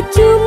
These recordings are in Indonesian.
lucu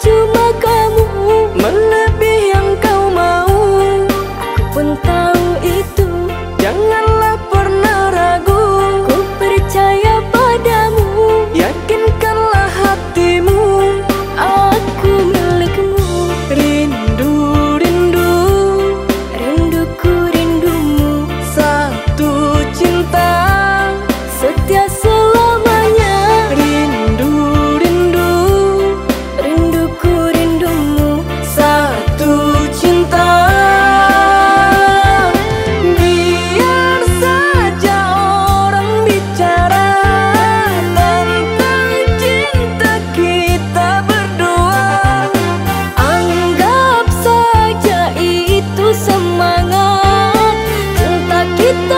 cuma grito